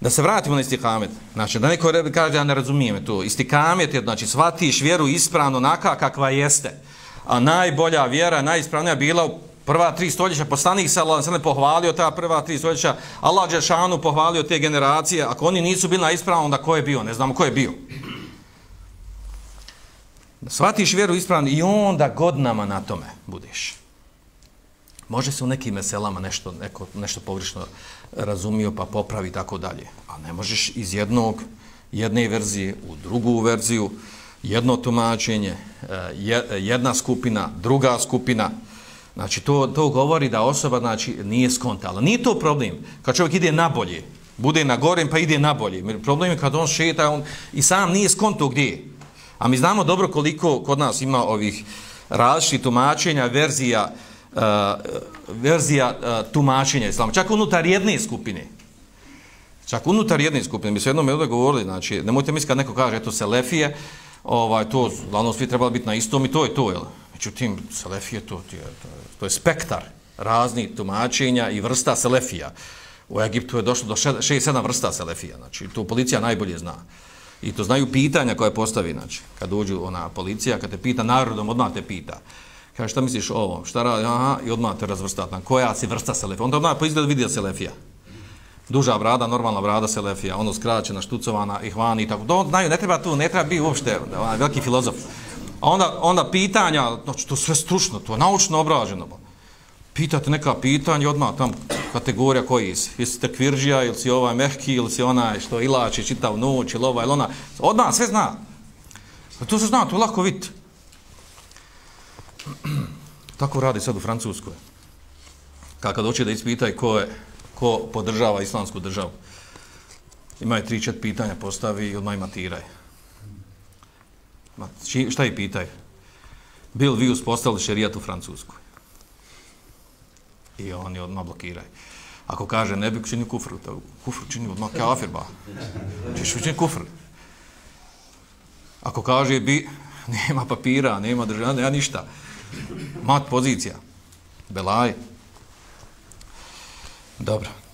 Da se vratimo na istikamet. Znači, da neko kaže, ja ne razumijem to. Istikamet je, znači, shvatiš vjeru ispravno onaka kakva jeste. A najbolja vjera, najispravnija bila u prva tri stoljeća. Poslanik se Allah ne pohvalio ta prva tri stoljeća. Allah Đešanu pohvalio te generacije. Ako oni nisu bili na ispravno, onda ko je bio? Ne znamo ko je bio. Shvatiš vjeru ispravno i onda godinama na tome budeš. Može se u nekim meselama nešto, neko, nešto pogrešno razumio pa popravi tako dalje. A ne možeš iz jednog, jedne verzije u drugu verziju, jedno tumačenje, eh, jedna skupina, druga skupina. Znači, to, to govori da osoba znači, nije skontala. Nije to problem. Kad čovjek ide na bolje, bude na gorem pa ide na bolje. Problem je kad on šeta on, i sam nije skonto gdje. A mi znamo dobro koliko kod nas ima ovih različitih tumačenja, verzija, uh, Eh, verzija uh, tumačenja islama, čak unutar jedne skupine. Čak unutar jedne skupine. Mi se jednom ovdje govorili, znači, nemojte misliti kad neko kaže, eto, selefije, ovaj, to, glavno, svi trebali biti na istom i to je to, jel? Međutim, selefije, to, to, je, to je spektar raznih tumačenja i vrsta selefija. U Egiptu je došlo do 6-7 vrsta selefija, znači, to policija najbolje zna. I to znaju pitanja koje postavi, znači, kad uđu ona policija, kad te pita narodom, odmah te pita. Kaže, šta misliš o ovom? Šta radi? Aha, i odmah te razvrstati. Na koja si vrsta selefija? Onda odmah po izgledu vidio selefija. Duža brada, normalna brada selefija, ono skraćena, štucovana, ihvani i tako. Do, znaju, ne treba tu, ne treba biti uopšte onaj veliki filozof. A onda, onda pitanja, znači, to sve stručno, to je naučno obraženo. Pitate neka pitanja, odmah tam kategorija koji si. Jesi tekvirđija, ili si ovaj mehki, ili si onaj što ilači čitav noć, ili ovaj, ili ona. Odmah, sve zna. A to se zna, to lako vidite. Tako radi sad u Francuskoj. Kad doće da ispitaj ko, je, ko podržava islamsku državu. Imaju tri čet pitanja, postavi i odmah ima tiraj. Ma, či, šta je pitaj? Bil vi uspostavili šerijat u Francuskoj? I oni odmah blokiraju. Ako kaže ne bi činio kufr, to kufr čini odmah kafir, ba. Češ učiniti kufr. Ako kaže bi, nema papira, nema državna, nema ništa. Mat pozicija. Belaj. Dobro.